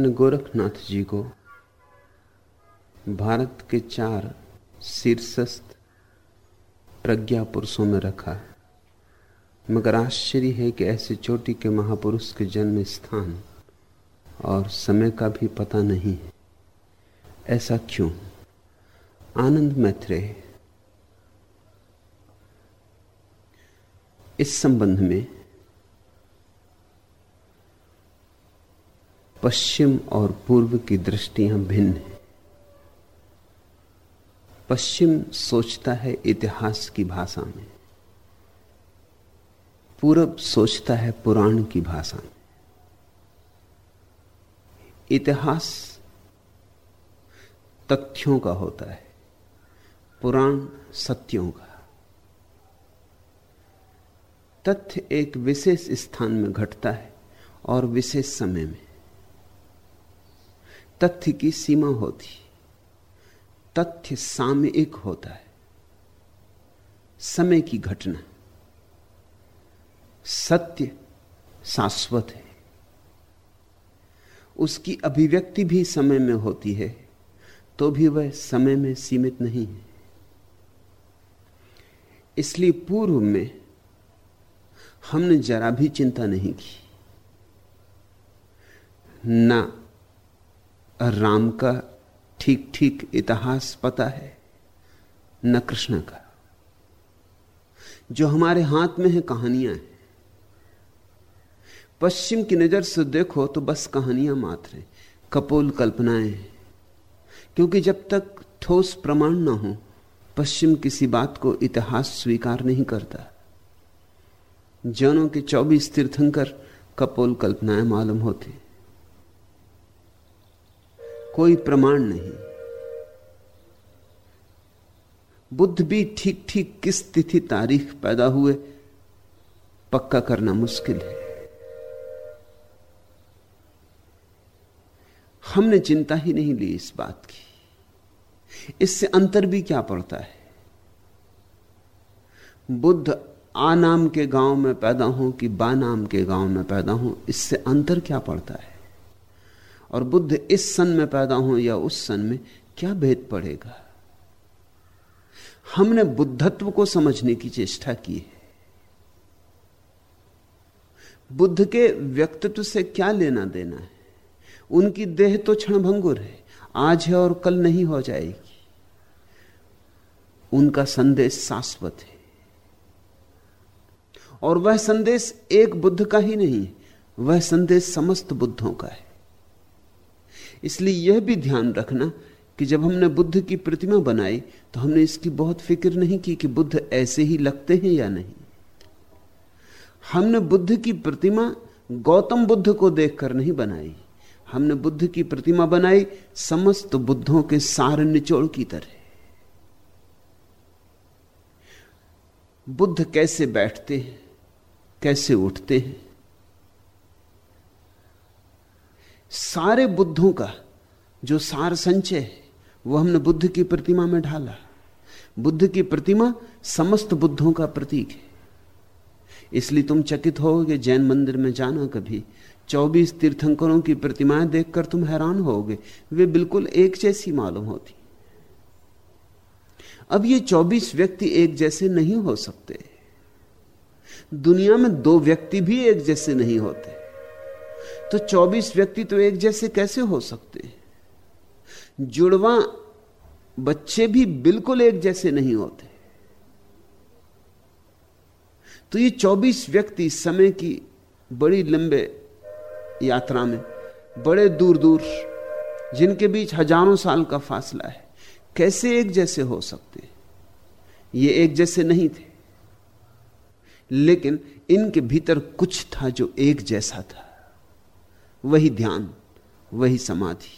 आपने गोरखनाथ जी को भारत के चार शीर्षस्थ प्रज्ञा पुरुषों में रखा। है मगर आश्चर्य है कि ऐसे चोटी के महापुरुष के जन्म स्थान और समय का भी पता नहीं है। ऐसा क्यों? आनंद मैत्रेय, इस संबंध में पश्चिम और पूर्व की दृष्टियाँ भिन्न हैं। पश्चिम सोचता है इतिहास की भाषा में। पूरब सोचता है पुराण की भाषा में। इतिहास तथ्यों का होता है, पुराण सत्यों का। तथ्य एक विशेष स्थान में घटता है और विशेष समय में। तथ्य की सीमा होती। तथ्य सामयिक होता है। समय की घटना। सत्य शाश्वत है। उसकी अभिव्यक्ति भी समय में होती है तो भी वह समय में सीमित नहीं है। इसलिए पूर्व में हमने जरा भी चिंता नहीं की। ना राम का ठीक ठीक इतिहास पता है, न कृष्ण का। जो हमारे हाथ में है, कहानियाँ हैं। पश्चिम की नज़र से देखो तो बस कहानियाँ मात्र हैं, कपोल कल्पनाएँ क्योंकि जब तक ठोस प्रमाण ना हो, पश्चिम किसी बात को इतिहास स्वीकार नहीं करता। जनों के 24 तीर्थंकर कपोल कल्पनाएँ मालूम होती कोई प्रमाण नहीं। बुद्ध भी ठीक ठीक किस तिथि तारीख पैदा हुए, पक्का करना मुश्किल है। हमने चिंता ही नहीं ली इस बात की। इससे अंतर भी क्या पड़ता है? बुद्ध आ नाम के गाँव में पैदा हो कि बा नाम के गाँव में पैदा हो, इससे अंतर क्या पड़ता है? और बुद्ध इस सन में पैदा हो या उस सन में, क्या भेद पड़ेगा? हमने बुद्धत्व को समझने की चेष्टा की है। बुद्ध के व्यक्तित्व से क्या लेना देना है? उनकी देह तो क्षणभंगुर है, आज है और कल नहीं हो जाएगी। उनका संदेश शाश्वत है। और वह संदेश एक बुद्ध का ही नहीं, वह संदेश समस्त बुद्धों का है। इसलिए यह भी ध्यान रखना कि जब हमने बुद्ध की प्रतिमा बनाई तो हमने इसकी बहुत फ़िक्र नहीं की कि बुद्ध ऐसे ही लगते हैं या नहीं। हमने बुद्ध की प्रतिमा गौतम बुद्ध को देखकर नहीं बनाई। हमने बुद्ध की प्रतिमा बनाई समस्त बुद्धों के सार निचोड़ की तरह। बुद्ध कैसे बैठते हैं, कैसे उठते हैं? सारे बुद्धों का जो सार संचय है, वो हमने बुद्ध की प्रतिमा में ढाला। बुद्ध की प्रतिमा समस्त बुद्धों का प्रतीक है। इसलिए तुम चकित हो होगे, जैन मंदिर में जाना कभी। चौबीस तीर्थंकरों की प्रतिमाएँ देखकर तुम हैरान होगे। वे बिल्कुल एक जैसी मालूम होती। अब ये चौबीस व्यक्ति एक जैसे नहीं हो सकते। दुनिया में दो व्यक्ति भी एक जैसे नहीं होते। तो 24 व्यक्ति तो एक जैसे कैसे हो सकते? जुड़वा बच्चे भी बिल्कुल एक जैसे नहीं होते। तो ये 24 व्यक्ति समय की बड़ी लंबे यात्रा में, बड़े दूर दूर जिनके बीच हज़ारों साल का फासला है, कैसे एक जैसे हो सकते? ये एक जैसे नहीं थे। लेकिन इनके भीतर कुछ था जो एक जैसा था। वही ध्यान, वही समाधि,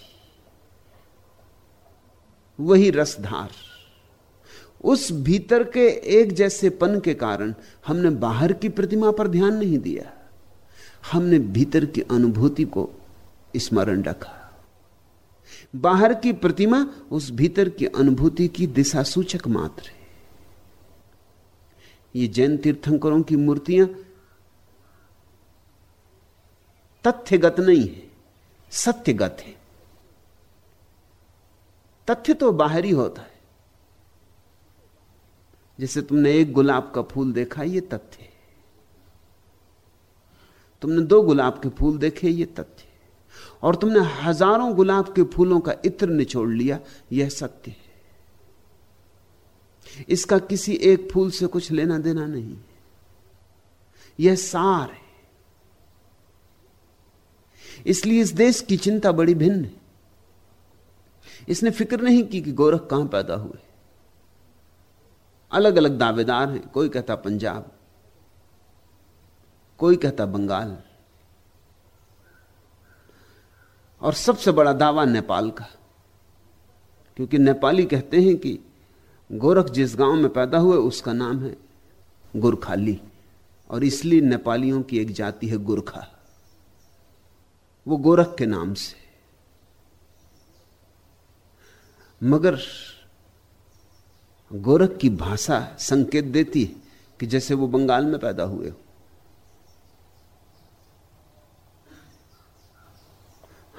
वही रसधार। उस भीतर के एक जैसे पन के कारण हमने बाहर की प्रतिमा पर ध्यान नहीं दिया। हमने भीतर की अनुभूति को स्मरण रखा। बाहर की प्रतिमा उस भीतर की अनुभूति की दिशा सूचक मात्र है। ये जैन तीर्थंकरों की मूर्तियाँ तथ्यगत नहीं है, सत्यगत है। तथ्य तो बाहरी होता है। जैसे तुमने एक गुलाब का फूल देखा, ये तथ्य है। तुमने दो गुलाब के फूल देखे, ये तथ्य और तुमने हज़ारों गुलाब के फूलों का इत्र निचोड़ लिया, यह सत्य है। इसका किसी एक फूल से कुछ लेना देना नहीं यह सार है। इसलिए इस देश की चिंता बड़ी भिन्न है। इसने फ़िक्र नहीं की कि गोरख कहाँ पैदा हुए। अलग अलग दावेदार हैं, कोई कहता पंजाब, कोई कहता बंगाल। और सबसे बड़ा दावा नेपाल का, क्योंकि नेपाली कहते हैं कि गोरख जिस गाँव में पैदा हुए, उसका नाम है गुरखाली। और इसलिए नेपालियों की एक जाति है गुरखा। वो गोरख के नाम से। मगर गोरख की भाषा संकेत देती है कि जैसे वो बंगाल में पैदा हुए हो।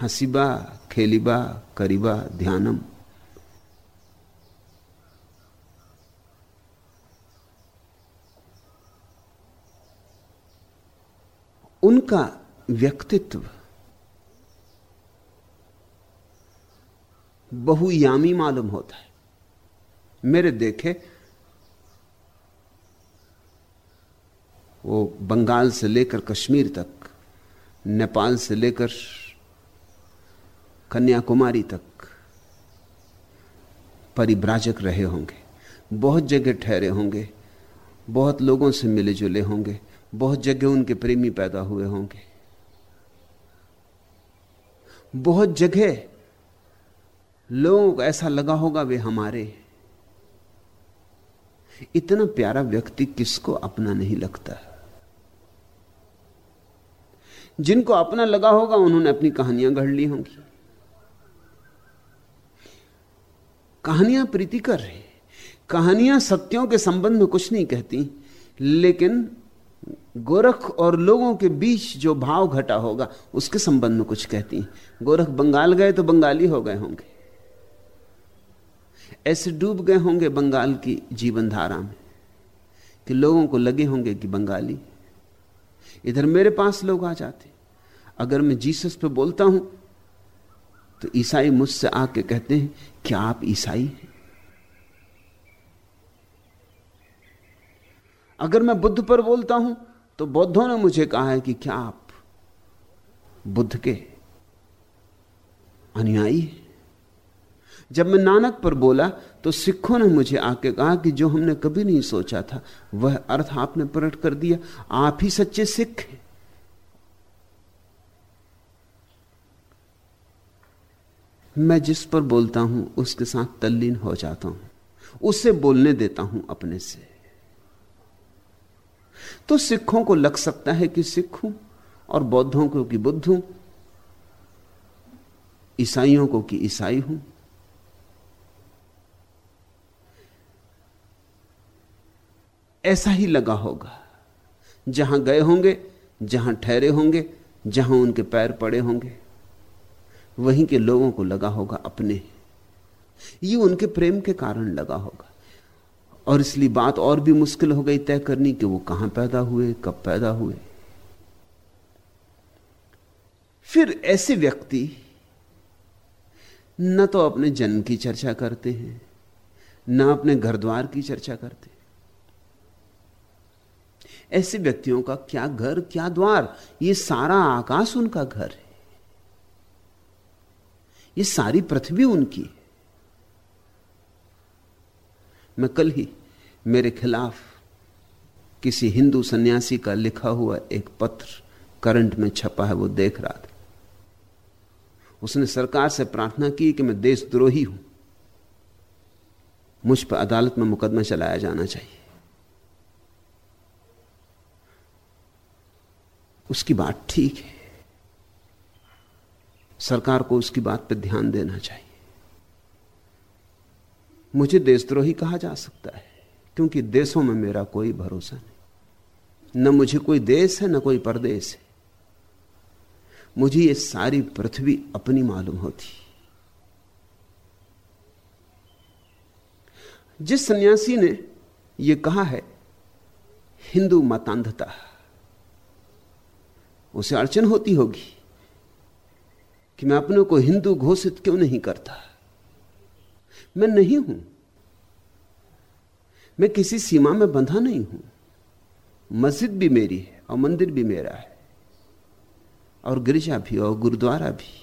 हसीबा, खेलीबा, करीबा, ध्यानम। उनका व्यक्तित्व बहुयामी मालूम होता है। मेरे देखे, वो बंगाल से लेकर कश्मीर तक, नेपाल से लेकर कन्याकुमारी तक परिव्राजक रहे होंगे। बहुत जगह ठहरे होंगे, बहुत लोगों से मिले जुले होंगे, बहुत जगह उनके प्रेमी पैदा हुए होंगे। बहुत जगह लोगों को ऐसा लगा होगा वे हमारे इतना प्यारा व्यक्ति किसको अपना नहीं लगता? जिनको अपना लगा होगा, उन्होंने अपनी कहानियाँ गढ़ ली होंगी। कहानियाँ प्रीतिकर है। कहानियाँ सत्यों के संबंध में कुछ नहीं कहती, लेकिन गोरख और लोगों के बीच जो भाव घटा होगा, उसके संबंध में कुछ कहती गोरख बंगाल गए तो बंगाली हो गए होंगे। ऐसे डूब गए होंगे बंगाल की जीवन धारा में कि लोगों को लगे होंगे कि बंगाली। इधर मेरे पास लोग आ जाते। अगर मैं जीसस पे बोलता हूँ तो ईसाई मुझसे आके कहते हैं, क्या आप ईसाई हैं? अगर मैं बुद्ध पर बोलता हूँ तो बौद्धों ने मुझे कहा है कि क्या आप बुद्ध के अनुयायी हैं? जब मैं नानक पर बोला तो सिखों ने मुझे आके कहा कि जो हमने कभी नहीं सोचा था, वह अर्थ आपने प्रकट कर दिया, आप ही सच्चे सिख हैं। मैं जिस पर बोलता हूँ, उसके साथ तल्लीन हो जाता हूँ। उसे बोलने देता हूँ अपने से। तो सिखों को लग सकता है कि सिख हूँ, और बौद्धों को कि बुद्ध हूँ, ईसाइयों को कि ईसाई हूँ। ऐसा ही लगा होगा। जहाँ गए होंगे, जहाँ ठहरे होंगे, जहाँ उनके पैर पड़े होंगे, वहीं के लोगों को लगा होगा अपने। ये उनके प्रेम के कारण लगा होगा। और इसलिए बात और भी मुश्किल हो गई तय करनी कि वो कहाँ पैदा हुए, कब पैदा हुए। फिर ऐसे व्यक्ति न तो अपने जन्म की चर्चा करते हैं, न अपने घर द्वार की चर्चा करते ऐसे व्यक्तियों का क्या घर, क्या द्वार? ये सारा आकाश उनका घर है। ये सारी पृथ्वी उनकी है। मैं कल ही मेरे खिलाफ किसी हिंदू सन्यासी का लिखा हुआ एक पत्र करंट में छपा है, वो देख रहा था। उसने सरकार से प्रार्थना की कि मैं देशद्रोही हूँ। मुझ पर अदालत में मुकदमा चलाया जाना चाहिए। उसकी बात ठीक है। सरकार को उसकी बात पर ध्यान देना चाहिए। मुझे देशद्रोही कहा जा सकता है, क्योंकि देशों में मेरा कोई भरोसा नहीं। न मुझे कोई देश है, न कोई परदेश है। मुझे ये सारी पृथ्वी अपनी मालूम होती। जिस सन्यासी ने यह कहा है, हिंदू मतांधता। उसे अड़चन होती होगी कि मैं अपने को हिंदू घोषित क्यों नहीं करता? मैं नहीं हूँ। मैं किसी सीमा में बंधा नहीं हूँ। मस्जिद भी मेरी है और मंदिर भी मेरा है और गिरजा भी और गुरुद्वारा भी।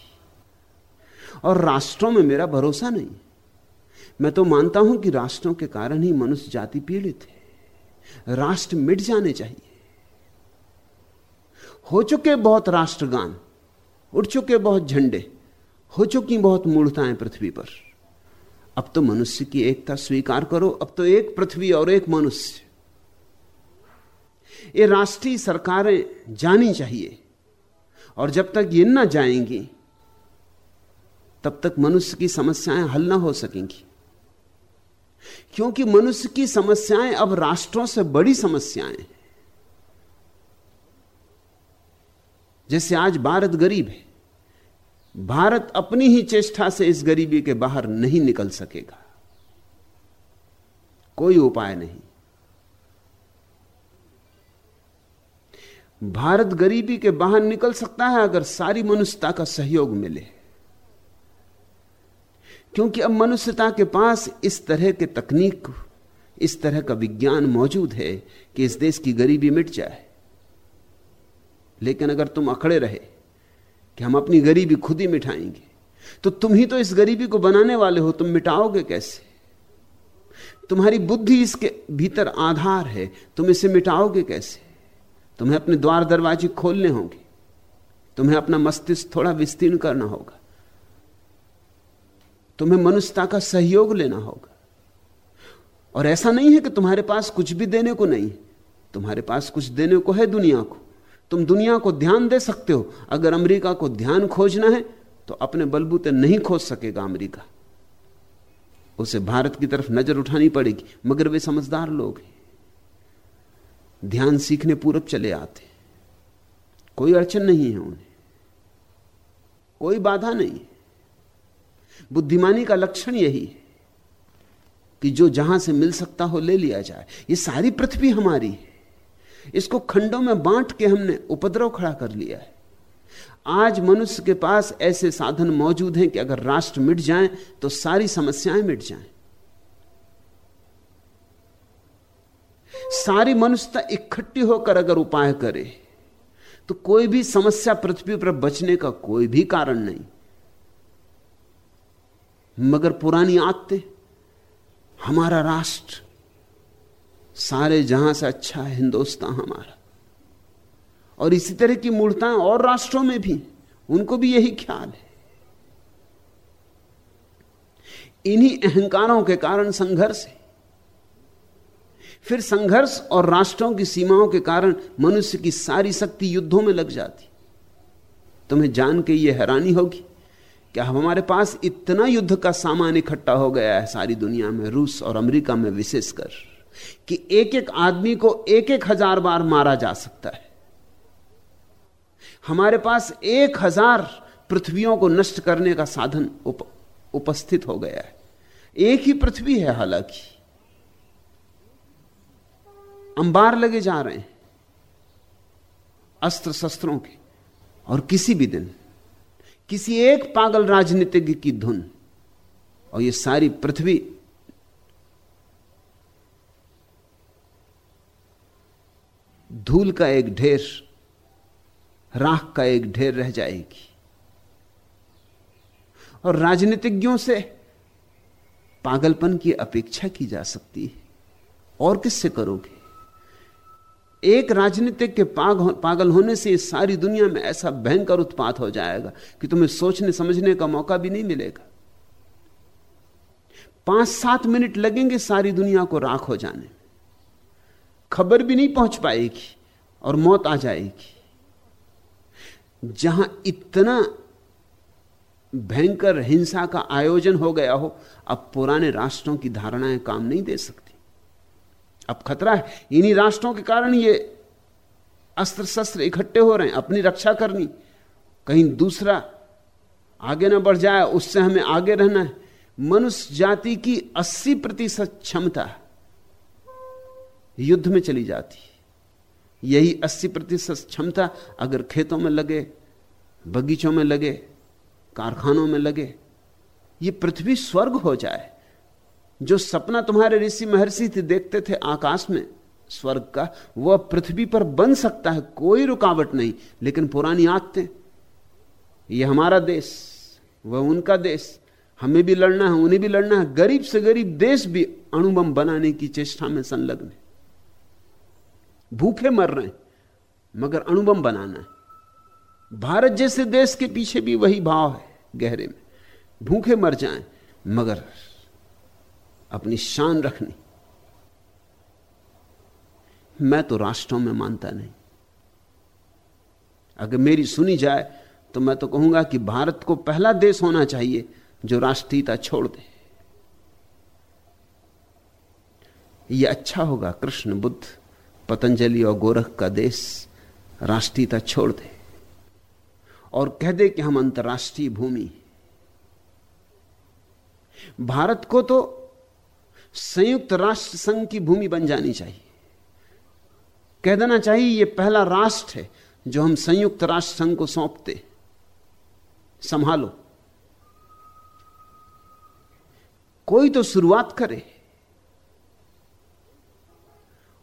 और राष्ट्रों में मेरा भरोसा नहीं। मैं तो मानता हूँ कि राष्ट्रों के कारण ही मनुष्य जाति पीड़ित है। राष्ट्र मिट जाने चाहिए। हो चुके बहुत राष्ट्रगान उठ चुके बहुत झंडे, हो चुकी बहुत मूर्ताएँ पृथ्वी पर। अब तो मनुष्य की एकता स्वीकार करो, अब तो एक पृथ्वी और एक मनुष्य। ये राष्ट्रीय सरकारें जानी चाहिए, और जब तक ये ना जाएँगी, तब तक मनुष्य की समस्याएँ हल ना हो सकेंगी। क्योंकि मनुष्य की समस्याएँ अब राष्ट्रों से बड़ी समस्याएँ जैसे आज भारत गरीब है, भारत अपनी ही चेष्टा से इस गरीबी के बाहर नहीं निकल सकेगा। कोई उपाय नहीं। भारत गरीबी के बाहर निकल सकता है अगर सारी मनुष्यता का सहयोग मिले। क्योंकि अब मनुष्यता के पास इस तरह के तकनीक, इस तरह का विज्ञान मौजूद है कि इस देश की गरीबी मिट जाए। लेकिन अगर तुम अखड़े रहे कि हम अपनी गरीबी खुद ही मिटाएँगे तो तुम ही तो इस गरीबी को बनाने वाले हो, तुम मिटाओगे कैसे? तुम्हारी बुद्धि इसके भीतर आधार है, तुम इसे मिटाओगे कैसे? तुम्हें अपने द्वार दरवाजे खोलने होंगे, तुम्हें अपना मस्तिष्क थोड़ा विस्तीर्ण करना होगा, तुम्हें मनुष्यता का सहयोग लेना होगा। और ऐसा नहीं है कि तुम्हारे पास कुछ भी देने को नहीं, तुम्हारे पास कुछ देने को है दुनिया को। तुम दुनिया को ध्यान दे सकते हो। अगर अमेरिका को ध्यान खोजना है तो अपने बलबूते नहीं खोज सकेगा अमेरिका। उसे भारत की तरफ़ नज़र उठानी पड़ेगी, मगर वे समझदार लोग हैं। ध्यान सीखने पूरब चले आते कोई अड़चन नहीं है उन्हें। कोई बाधा नहीं बुद्धिमानी का लक्षण यही है कि जो जहाँ से मिल सकता हो ले लिया जाए। ये सारी पृथ्वी हमारी है। इसको खंडों में बांट के हमने उपद्रव खड़ा कर लिया है आज मनुष्य के पास ऐसे साधन मौजूद हैं कि अगर राष्ट्र मिट जाए तो सारी समस्याएँ मिट जाएँ। सारी मनुष्यता इकट्ठी होकर अगर उपाय करे तो कोई भी समस्या पृथ्वी पर बचने का कोई भी कारण नहीं मगर पुरानी आदतें, हमारा राष्ट्र सारे जहाँ से अच्छा है हिंदुस्तान हमारा। और इसी तरह की मूर्ताएँ और राष्ट्रों में भी, उनको भी यही ख्याल है। इन्हीं अहंकारों के कारण संघर्ष है। फिर संघर्ष और राष्ट्रों की सीमाओं के कारण मनुष्य की सारी शक्ति युद्धों में लग जाती। तुम्हें जान के यह हैरानी होगी कि हमारे पास इतना युद्ध का सामान इकट्ठा हो गया है सारी दुनिया में, रूस और अमेरिका में विशेषकर। कि एक एक आदमी को एक एक हज़ार बार मारा जा सकता है। हमारे पास एक हज़ार पृथ्वियों को नष्ट करने का साधन उप, उपस्थित हो गया है। एक ही पृथ्वी है हालाँकि। अंबार लगे जा रहे हैं अस्त्र शस्त्रों के और किसी भी दिन किसी एक पागल राजनीतिज्ञ की धुन और ये सारी पृथ्वी धूल का एक ढेर राख का एक ढेर रह जाएगी। और राजनीतिज्ञों से पागलपन की अपेक्षा की जा सकती है। और किससे करोगे? एक राजनीतिक के पाग हो, पागल होने से सारी दुनिया में ऐसा भयंकर उत्पात हो जाएगा कि तुम्हें सोचने समझने का मौका भी नहीं मिलेगा। पाँच सात मिनट लगेंगे सारी दुनिया को राख हो जाने में। खबर भी नहीं पहुँच पाएगी और मौत आ जाएगी। जहाँ इतना भयंकर हिंसा का आयोजन हो गया हो, अब पुराने राष्ट्रों की धारणाएँ काम नहीं दे सकती। अब खतरा है। इन्हीं राष्ट्रों के कारण ये अस्त्र शस्त्र इकट्ठे हो रहे हैं, अपनी रक्षा करनी। कहीं दूसरा आगे ना बढ़ जाए, उससे हमें आगे रहना है। मनुष्य जाति की 80 प्रतिशत क्षमता युद्ध में चली जाती। यही 80 प्रतिशत क्षमता अगर खेतों में लगे, बगीचों में लगे, कारखानों में लगे, ये पृथ्वी स्वर्ग हो जाए। जो सपना तुम्हारे ऋषि महर्षि थे, देखते थे आकाश में, स्वर्ग का, वह पृथ्वी पर बन सकता है, कोई रुकावट नहीं। लेकिन पुरानी आदतें, ये हमारा देश, वह उनका देश, हमें भी लड़ना है, उन्हें भी लड़ना है, गरीब से गरीब देश भी अणुबम बनाने की चेष्टा में संलग्न है। भूखे मर रहे हैं, मगर अणुबम बनाना है। भारत जैसे देश के पीछे भी वही भाव है गहरे में। भूखे मर जाएँ, मगर अपनी शान रखनी। मैं तो राष्ट्रों में मानता नहीं। अगर मेरी सुनी जाए तो मैं तो कहूँगा कि भारत को पहला देश होना चाहिए जो राष्ट्रीयता छोड़ दे। यह अच्छा होगा, कृष्ण बुद्ध। पतंजलि और गोरख का देश राष्ट्रीयता छोड़ दे और कह दे कि हम अंतर्राष्ट्रीय भूमि भारत को तो संयुक्त राष्ट्र संघ की भूमि बन जानी चाहिए। कह देना चाहिए यह पहला राष्ट्र है जो हम संयुक्त राष्ट्र संघ को सौंपते संभालो। कोई तो शुरुआत करे।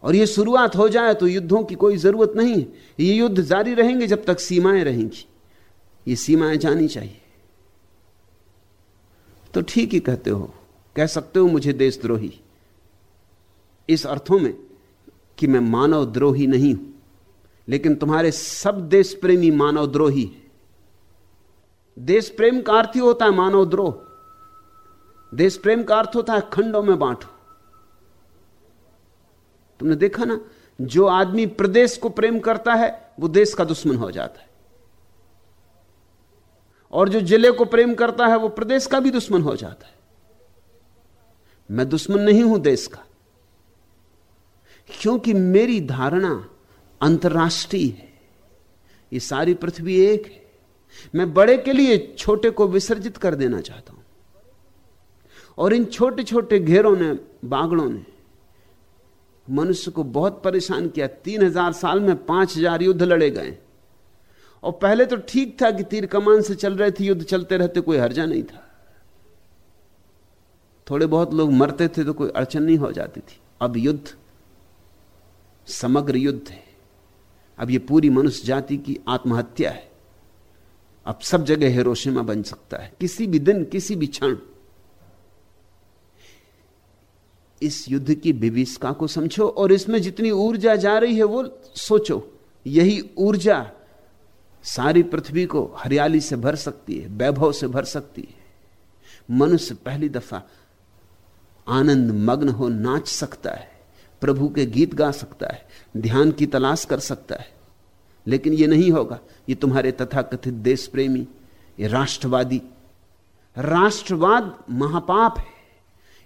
और ये शुरुआत हो जाए तो युद्धों की कोई ज़रूरत नहीं। ये युद्ध जारी रहेंगे जब तक सीमाएँ रहेंगी। ये सीमाएँ जानी चाहिए। तो ठीक ही कहते हो। कह सकते हो मुझे देशद्रोही। इस अर्थों में कि मैं मानव द्रोही नहीं हूँ। लेकिन तुम्हारे सब देश प्रेमी मानव द्रोही देश प्रेम का अर्थ ही होता है मानव द्रोह देश प्रेम का अर्थ होता है खंडों में बांटो। तुमने देखा ना? जो आदमी प्रदेश को प्रेम करता है, वो देश का दुश्मन हो जाता है। और जो ज़िले को प्रेम करता है, वो प्रदेश का भी दुश्मन हो जाता है। मैं दुश्मन नहीं हूँ देश का, क्योंकि मेरी धारणा अंतर्राष्ट्रीय है। ये सारी पृथ्वी एक है। मैं बड़े के लिए छोटे को विसर्जित कर देना चाहता हूँ। और इन छोटे छोटे घेरों ने, बागड़ों ने मनुष्य को बहुत परेशान किया। तीन हज़ार साल में पाँच हज़ार युद्ध लड़े गए। और पहले तो ठीक था कि तीर कमान से चल रहे थे, युद्ध चलते रहते, कोई हर्जा नहीं था। थोड़े बहुत लोग मरते थे तो कोई अड़चन नहीं हो जाती थी। अब युद्ध, समग्र युद्ध है। अब ये पूरी मनुष्य जाति की आत्महत्या है। अब सब जगह हिरोशिमा बन सकता है। किसी भी दिन, किसी भी क्षण। इस युद्ध की विविष्का को समझो और इसमें जितनी ऊर्जा जा रही है वो सोचो। यही ऊर्जा सारी पृथ्वी को हरियाली से भर सकती है, वैभव से भर सकती है। मनुष्य पहली दफ़ा आनंद मग्न हो नाच सकता है, प्रभु के गीत गा सकता है, ध्यान की तलाश कर सकता है। लेकिन यह नहीं होगा, ये तुम्हारे तथाकथित देश प्रेमी ये राष्ट्रवादी। राष्ट्रवाद महापाप है।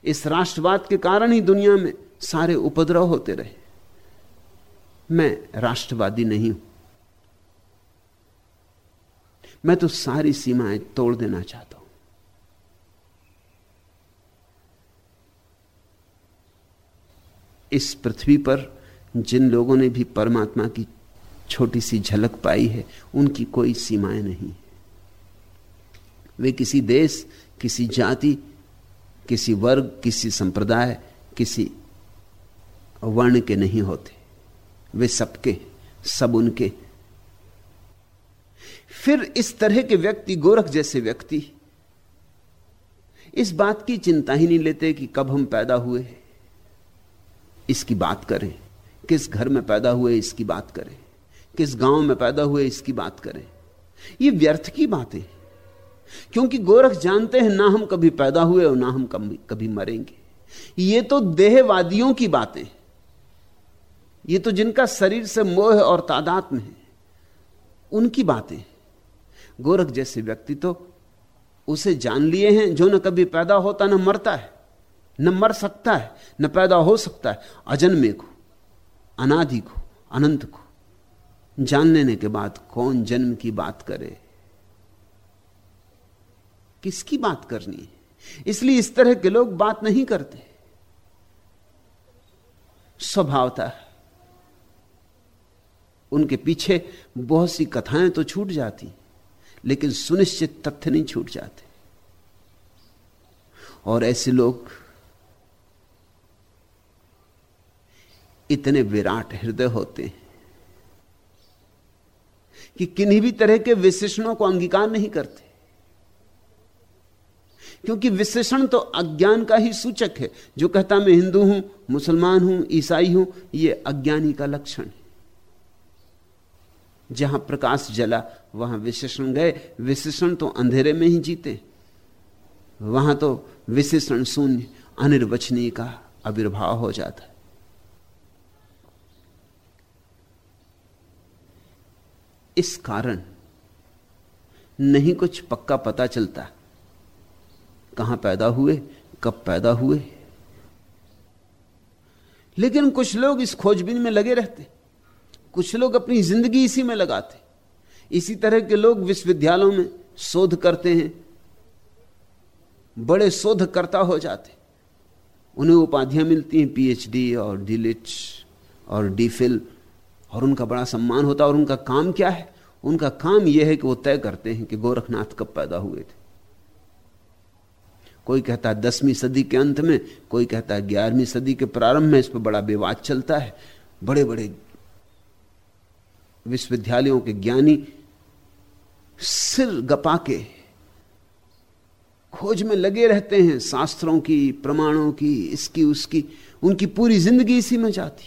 इस राष्ट्रवाद के कारण ही दुनिया में सारे उपद्रव होते रहे। मैं राष्ट्रवादी नहीं हूँ। मैं तो सारी सीमाएँ तोड़ देना चाहता हूँ। इस पृथ्वी पर जिन लोगों ने भी परमात्मा की छोटी सी झलक पाई है, उनकी कोई सीमाएँ नहीं। वे किसी देश, किसी जाति किसी वर्ग, किसी संप्रदाय, किसी वर्ण के नहीं होते। वे सबके, सब उनके। फिर इस तरह के व्यक्ति गोरख जैसे व्यक्ति। इस बात की चिंता ही नहीं लेते कि कब हम पैदा हुए इसकी बात करें। किस घर में पैदा हुए, इसकी बात करें। किस गाँव में पैदा हुए, इसकी बात करें। ये व्यर्थ की बातें क्योंकि गोरख जानते हैं, ना हम कभी पैदा हुए और ना हम कभी मरेंगे। ये तो देहवादियों की बातें। ये तो जिनका शरीर से मोह और तादाद में है, उनकी बातें। गोरख जैसे व्यक्ति तो उसे जान लिए हैं, जो न कभी पैदा होता, न मरता है। न मर सकता है, न पैदा हो सकता है। अजन्मे को, अनादि को, अनंत को। जान लेने के बाद कौन जन्म की बात करे? किसकी बात करनी है? इसलिए इस तरह के लोग बात नहीं करते। स्वभावता उनके पीछे बहुत सी कथाएँ तो छूट जाती, लेकिन सुनिश्चित तथ्य नहीं छूट जाते। और ऐसे लोग इतने विराट हृदय होते हैं कि किन्हीं भी तरह के विशेषणों को अंगीकार नहीं करते। क्योंकि विशेषण तो अज्ञान का ही सूचक है। जो कहता मैं हिंदू हूँ, मुसलमान हूँ, ईसाई हूँ यह अज्ञानी का लक्षण है। जहाँ प्रकाश जला, वहाँ विशेषण गए। विशेषण तो अंधेरे में ही जीते। वहाँ तो विशेषण शून्य, अनिर्वचनीय का आविर्भाव हो जाता है। इस कारण नहीं कुछ पक्का पता चलता। कहाँ पैदा हुए, कब पैदा हुए। लेकिन कुछ लोग इस खोजबीन में लगे रहते, कुछ लोग अपनी ज़िंदगी इसी में लगाते। इसी तरह के लोग विश्वविद्यालयों में शोध करते हैं, बड़े शोधकर्ता हो जाते। उन्हें उपाधियाँ मिलती हैं पीएचडी और डीलिट और डीफिल और उनका बड़ा सम्मान होता है। और उनका काम क्या है? उनका काम यह है कि वो तय करते हैं कि गोरखनाथ कब पैदा हुए थे। कोई कहता है दसवीं सदी के अंत में, कोई कहता है ग्यारहवीं सदी के प्रारंभ में, इस पर बड़ा विवाद चलता है। बड़े बड़े विश्वविद्यालयों के ज्ञानी सिर गपा के खोज में लगे रहते हैं, शास्त्रों की, प्रमाणों की, इसकी, उसकी, उनकी पूरी ज़िंदगी इसी में जाती।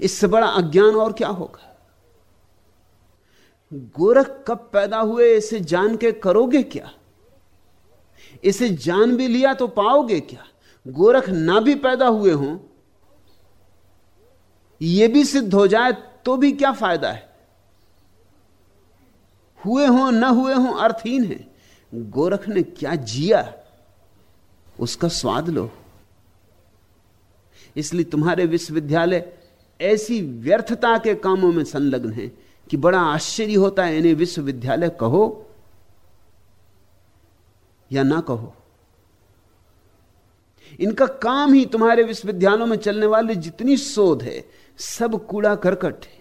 इससे बड़ा अज्ञान और क्या होगा? गोरख कब पैदा हुए, इसे जान के करोगे क्या? इसे जान भी लिया तो पाओगे क्या? गोरख ना भी पैदा हुए हों यह भी सिद्ध हो जाए तो भी क्या फ़ायदा है? हुए हों, न हुए हों, अर्थहीन है। गोरख ने क्या जिया? उसका स्वाद लो। इसलिए तुम्हारे विश्वविद्यालय ऐसी व्यर्थता के कामों में संलग्न है कि बड़ा आश्चर्य होता है, इन्हें विश्वविद्यालय कहो। या ना कहो। इनका काम ही तुम्हारे विश्वविद्यालयों में चलने वाले जितनी शोध है, सब कूड़ा करकट है।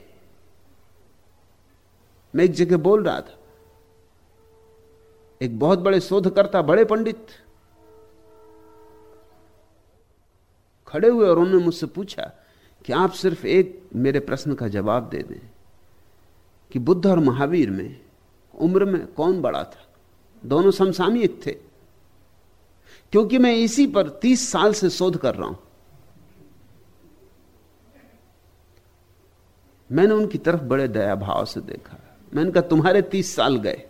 मैं एक जगह बोल रहा था, एक बहुत बड़े शोधकर्ता, बड़े पंडित, खड़े हुए और उन्होंने मुझसे पूछा कि आप सिर्फ़ एक मेरे प्रश्न का जवाब दे दें कि बुद्ध और महावीर में उम्र में कौन बड़ा था? दोनों समसामयिक थे। क्योंकि मैं इसी पर तीस साल से शोध कर रहा हूँ। मैंने उनकी तरफ़ बड़े दया भाव से देखा। मैंने कहा, तुम्हारे तीस साल गए।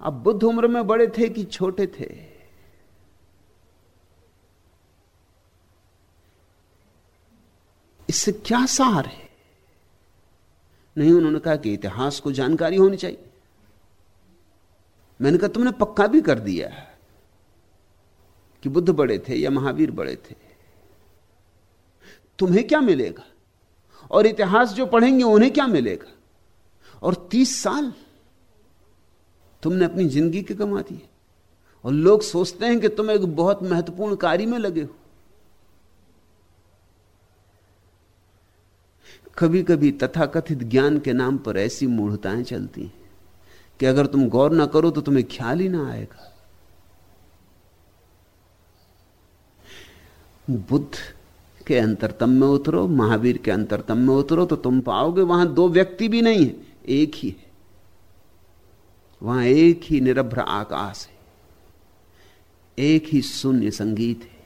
अब बुद्ध उम्र में बड़े थे कि छोटे थे? इससे क्या सार है? नहीं, उन्होंने कहा कि इतिहास को जानकारी होनी चाहिए। मैंने कहा, तुमने पक्का भी कर दिया कि बुद्ध बड़े थे या महावीर बड़े थे। तुम्हें क्या मिलेगा? और इतिहास जो पढ़ेंगे, उन्हें क्या मिलेगा? और तीस साल तुमने अपनी ज़िंदगी के कमा दिए। और लोग सोचते हैं कि तुम एक बहुत महत्वपूर्ण कार्य में लगे हो। कभी कभी तथाकथित ज्ञान के नाम पर ऐसी मूढ़ताएँ चलती हैं। कि अगर तुम गौर ना करो तो तुम्हें ख्याल ही ना आएगा। बुद्ध के अंतरतम में उतरो, महावीर के अंतरतम में उतरो तो तुम पाओगे वहाँ दो व्यक्ति भी नहीं है, एक ही है। वहाँ एक ही निरभ्र आकाश है, एक ही शून्य संगीत है,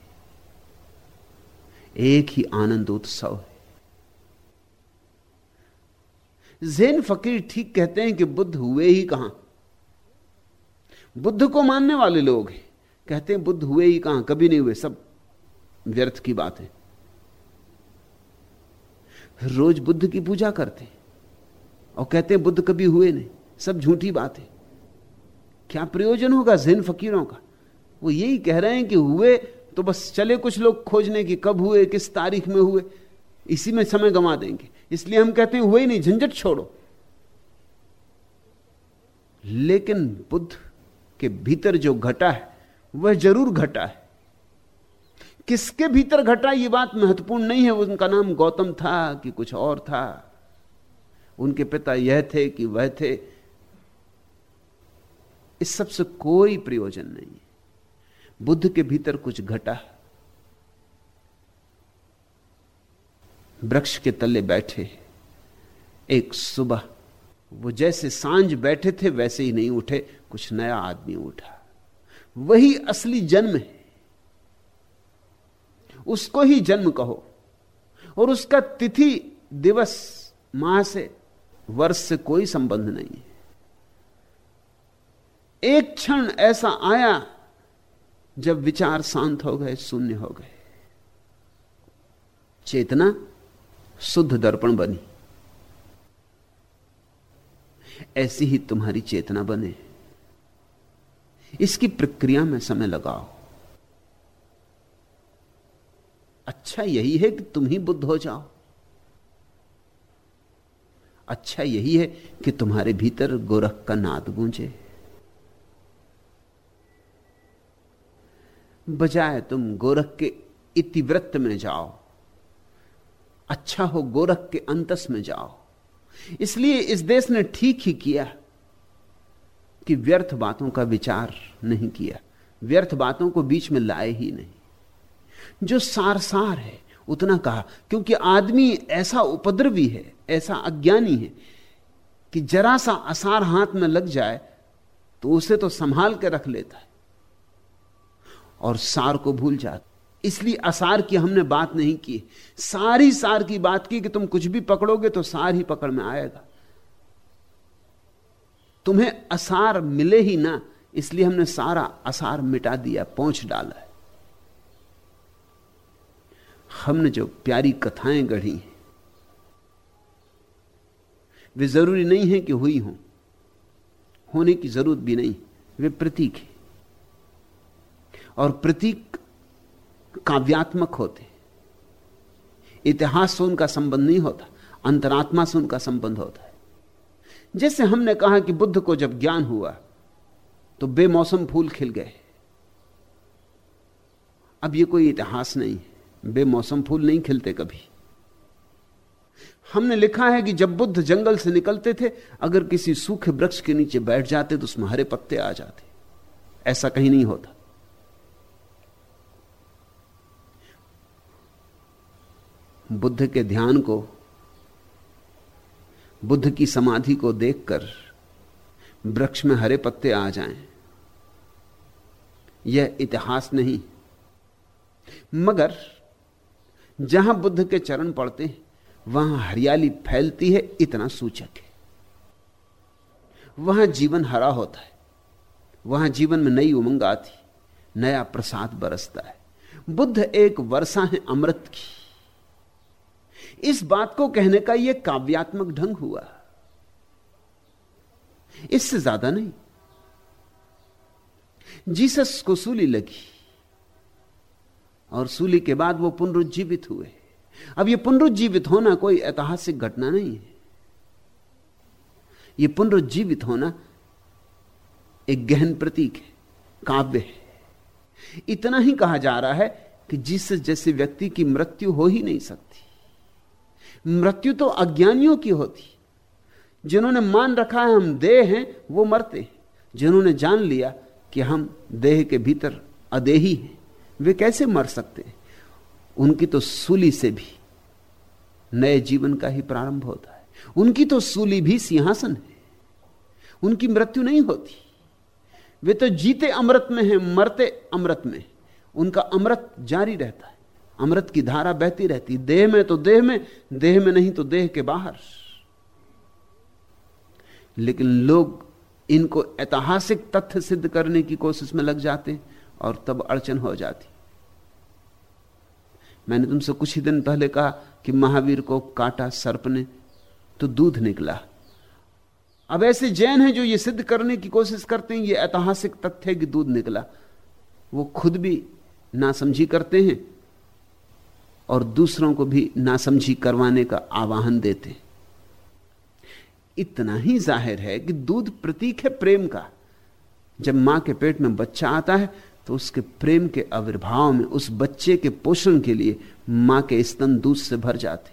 एक ही आनंद उत्सव है। जैन फकीर ठीक कहते हैं कि बुद्ध हुए ही कहाँ? बुद्ध को मानने वाले लोग हैं। कहते हैं, बुद्ध हुए ही कहाँ? कभी नहीं हुए, सब व्यर्थ की बात है। रोज बुद्ध की पूजा करते और कहते हैं, बुद्ध कभी हुए नहीं, सब झूठी बात है। क्या प्रयोजन होगा जैन फकीरों का? वो यही कह रहे हैं कि हुए तो बस चले कुछ लोग खोजने की कब हुए, किस तारीख में हुए, इसी में समय गंवा देंगे। इसलिए हम कहते हैं हुए ही नहीं, झंझट छोड़ो. लेकिन बुद्ध के भीतर जो घटा है, वह ज़रूर घटा है। किसके भीतर घटा यह बात महत्वपूर्ण नहीं है। उनका नाम गौतम था कि कुछ और था। उनके पिता यह थे कि वह थे। इस सबसे कोई प्रयोजन नहीं है। बुद्ध के भीतर कुछ घटा वृक्ष के तले बैठे। एक सुबह वो जैसे साँझ बैठे थे, वैसे ही नहीं उठे, कुछ नया आदमी उठा। वही असली जन्म है। उसको ही जन्म कहो। और उसका तिथि, दिवस माह से वर्ष से कोई संबंध नहीं है। एक क्षण ऐसा आया, जब विचार शांत हो गए, शून्य हो गए। चेतना शुद्ध दर्पण बनी। ऐसी ही तुम्हारी चेतना बने। इसकी प्रक्रिया में समय लगाओ। अच्छा यही है कि तुम ही बुद्ध हो जाओ। अच्छा यही है कि तुम्हारे भीतर गोरख का नाद गूंजे। बजाय तुम गोरख के इतिवृत्त में जाओ। अच्छा हो, गोरख के अंतस में जाओ। इसलिए इस देश ने ठीक ही किया कि व्यर्थ बातों का विचार नहीं किया। व्यर्थ बातों को बीच में लाए ही नहीं। जो सार सार है, उतना कहा, क्योंकि आदमी ऐसा उपद्रवी है, ऐसा अज्ञानी है, कि जरा सा असार हाथ में लग जाए तो उसे तो संभाल के रख लेता है, और सार को भूल जाता इसलिए असार की हमने बात नहीं की। सारी सार की बात की कि तुम कुछ भी पकड़ोगे तो सार ही पकड़ में आएगा। तुम्हें असार मिले ही ना, इसलिए हमने सारा असार मिटा दिया पहुँच डाला है। हमने जो प्यारी कथाएँ गढ़ी हैं, वे ज़रूरी नहीं है कि हुई हो। होने की ज़रूरत भी नहीं, वे प्रतीक है। और प्रतीक काव्यात्मक होते। इतिहास से उनका संबंध नहीं होता, अंतरात्मा से उनका संबंध होता है। जैसे हमने कहा कि बुद्ध को जब ज्ञान हुआ तो बेमौसम फूल खिल गए। अब यह कोई इतिहास नहीं है, बेमौसम फूल नहीं खिलते कभी। हमने लिखा है कि जब बुद्ध जंगल से निकलते थे, अगर किसी सूखे वृक्ष के नीचे बैठ जाते तो उसमें हरे पत्ते आ जाते। ऐसा कहीं नहीं होता। बुद्ध के ध्यान को, बुद्ध की समाधि को देखकर वृक्ष में हरे पत्ते आ जाएँ। यह इतिहास नहीं। मगर जहाँ बुद्ध के चरण पड़ते हैं, वहाँ हरियाली फैलती है, इतना सूचक है। वहाँ जीवन हरा होता है, वहाँ जीवन में नई उमंग आती, नया प्रसाद बरसता है। बुद्ध एक वर्षा है अमृत की। इस बात को कहने का यह काव्यात्मक ढंग हुआ। इससे ज़्यादा नहीं। जीसस को सूली लगी और सूली के बाद वो पुनरुज्जीवित हुए। अब यह पुनरुज्जीवित होना कोई ऐतिहासिक घटना नहीं है। यह पुनरुज्जीवित होना एक गहन प्रतीक है, काव्य है। इतना ही कहा जा रहा है कि जीसस जैसे व्यक्ति की मृत्यु हो ही नहीं सकती। मृत्यु तो अज्ञानियों की होती। जिन्होंने मान रखा है हम देह हैं, वो मरते हैं। जिन्होंने जान लिया कि हम देह के भीतर अदेही हैं, वे कैसे मर सकते हैं? उनकी तो सूली से भी नए जीवन का ही प्रारंभ होता है। उनकी तो सूली भी सिंहासन है। उनकी मृत्यु नहीं होती। वे तो जीते अमृत में हैं, मरते अमृत में उनका अमृत जारी रहता है। अमृत की धारा बहती रहती। देह में तो देह में देह में नहीं तो देह के बाहर। लेकिन लोग इनको ऐतिहासिक तथ्य सिद्ध करने की कोशिश में लग जाते और तब अड़चन हो जाती। मैंने तुमसे कुछ ही दिन पहले कहा कि महावीर को काटा सर्प ने तो दूध निकला। अब ऐसे जैन हैं जो ये सिद्ध करने की कोशिश करते हैं, ये ऐतिहासिक तथ्य कि दूध निकला। वो खुद भी नासमझी करते हैं और दूसरों को भी नासमझी करवाने का आवाहन देते इतना ही ज़ाहिर है कि दूध प्रतीक है प्रेम का। जब माँ के पेट में बच्चा आता है तो उसके प्रेम के आविर्भाव में, उस बच्चे के पोषण के लिए माँ के स्तन दूध से भर जाते।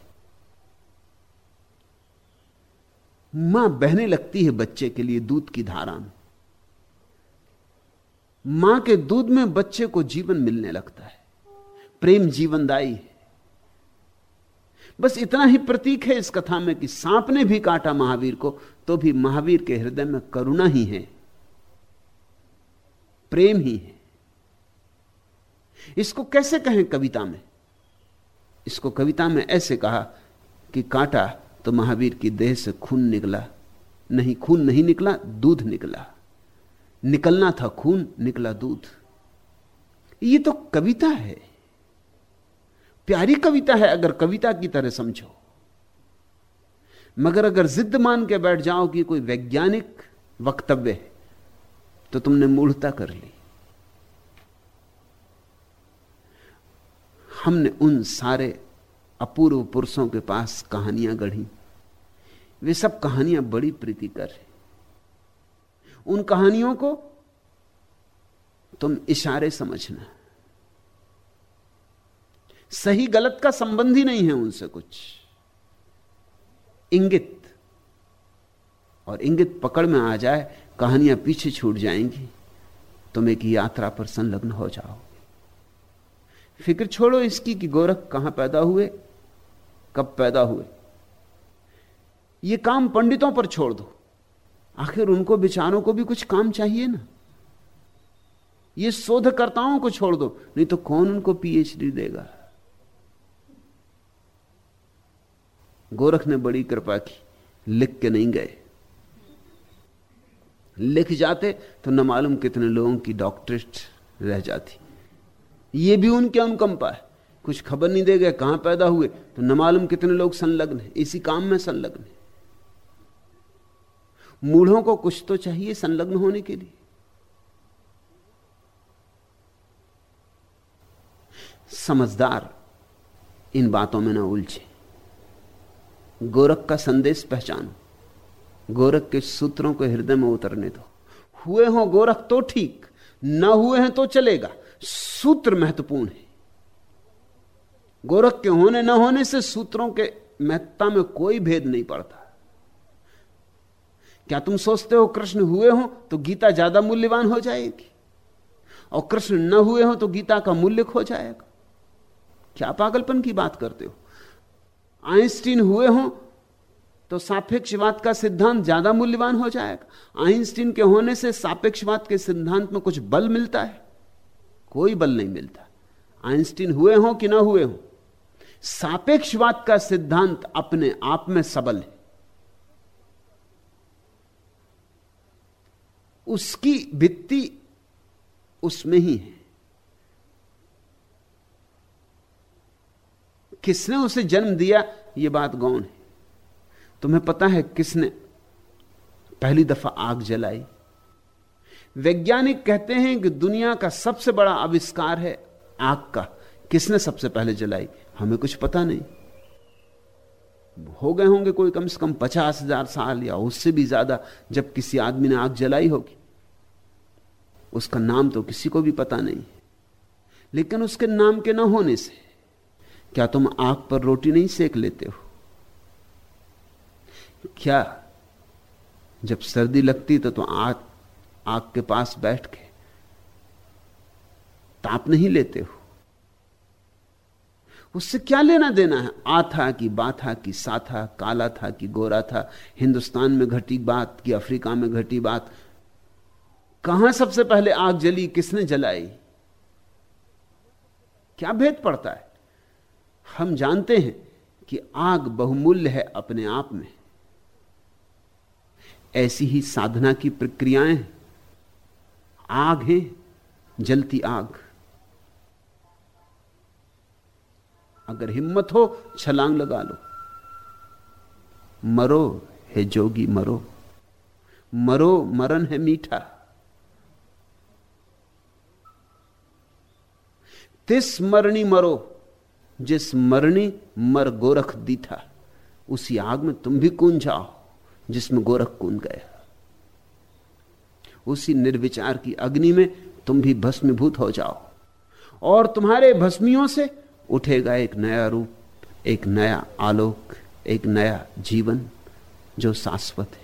माँ बहने लगती है बच्चे के लिए दूध की धारा में। माँ के दूध में बच्चे को जीवन मिलने लगता है। प्रेम जीवनदायी है। बस इतना ही प्रतीक है इस कथा में कि सांप ने भी काटा महावीर को तो भी महावीर के हृदय में करुणा ही है, प्रेम ही है। इसको कैसे कहें कविता में? इसको कविता में ऐसे कहा कि काटा तो महावीर की देह से खून निकला, नहीं खून नहीं निकला, दूध निकला। निकलना था खून, निकला दूध। ये तो कविता है। प्यारी कविता है अगर कविता की तरह समझो। मगर अगर जिद मान के बैठ जाओ कि कोई वैज्ञानिक वक्तव्य है तो तुमने मूढ़ता कर ली। हमने उन सारे अपूर्व पुरुषों के पास कहानियाँ गढ़ी। वे सब कहानियाँ बड़ी प्रीतिकर है। उन कहानियों को तुम इशारे समझना। सही गलत का संबंध ही नहीं है उनसे कुछ। इंगित। और इंगित पकड़ में आ जाए, कहानियाँ पीछे छूट जाएँगी, तुम एक यात्रा पर संलग्न हो जाओ। फ़िक्र छोड़ो इसकी कि गोरख कहाँ पैदा हुए, कब पैदा हुए। ये काम पंडितों पर छोड़ दो। आखिर उनको बिचारों को भी कुछ काम चाहिए ना। ये शोधकर्ताओं को छोड़ दो, नहीं तो कौन उनको पीएचडी देगा? गोरख ने बड़ी कृपा की, लिख के नहीं गए। लिख जाते तो न मालूम कितने लोगों की डॉक्टरेट रह जाती। ये भी उनके अनुकंपा है। कुछ खबर नहीं दे गए, कहाँ पैदा हुए तो न मालूम कितने लोग संलग्न है। इसी काम में संलग्न है। मूढ़ों को कुछ तो चाहिए संलग्न होने के लिए। समझदार इन बातों में ना उलझे। गोरख का संदेश पहचानो। गोरख के सूत्रों को हृदय में उतरने दो। हुए हो गोरख तो ठीक, ना हुए हैं तो चलेगा। सूत्र महत्वपूर्ण है। गोरख के होने न होने से सूत्रों के महत्ता में कोई भेद नहीं पड़ता। क्या तुम सोचते हो कृष्ण हुए हो तो गीता ज़्यादा मूल्यवान हो जाएगी? और कृष्ण न हुए हो तो गीता का मूल्य खो जाएगा। क्या पागलपन की बात करते हो? आइंस्टीन हुए हो तो सापेक्षवाद का सिद्धांत ज़्यादा मूल्यवान हो जाएगा। आइंस्टीन के होने से सापेक्षवाद के सिद्धांत में कुछ बल मिलता है। कोई बल नहीं मिलता। आइंस्टीन हुए हो कि ना हुए हो सापेक्षवाद का सिद्धांत अपने आप में सबल है। उसकी भित्ति उसमें ही है। किसने उसे जन्म दिया यह बात गौन है। तुम्हें पता है किसने पहली दफ़ा आग जलाई? वैज्ञानिक कहते हैं कि दुनिया का सबसे बड़ा आविष्कार है आग का। किसने सबसे पहले जलाई? हमें कुछ पता नहीं। हो गए होंगे कोई कम से कम पचास हज़ार साल या उससे भी ज़्यादा जब किसी आदमी ने आग जलाई होगी। उसका नाम तो किसी को भी पता नहीं। लेकिन उसके नाम के न होने से क्या तुम आग पर रोटी नहीं सेक लेते हो? क्या जब सर्दी लगती तो तुम आग आग के पास बैठ के ताप नहीं लेते हो? उससे क्या लेना देना है? आ था कि बा था कि सा था काला था कि गोरा था? हिंदुस्तान में घटी बात कि अफ्रीका में घटी बात? कहाँ सबसे पहले आग जली, किसने जलाई? क्या भेद पड़ता है? हम जानते हैं कि आग बहुमूल्य है अपने आप में। ऐसी ही साधना की प्रक्रियाएँ आग है, जलती आग। अगर हिम्मत हो, छलांग लगा लो। मरो है जोगी, मरो। मरो, मरण है मीठा। तिस मरणी मरो। जिस मरणी मर गोरख दी था, उसी आग में तुम भी कून जाओ, जिसमें गोरख कून गया। उसी निर्विचार की अग्नि में तुम भी भस्मीभूत हो जाओ। और तुम्हारे भस्मियों से उठेगा एक नया रूप, एक नया आलोक, एक नया जीवन, जो शाश्वत है।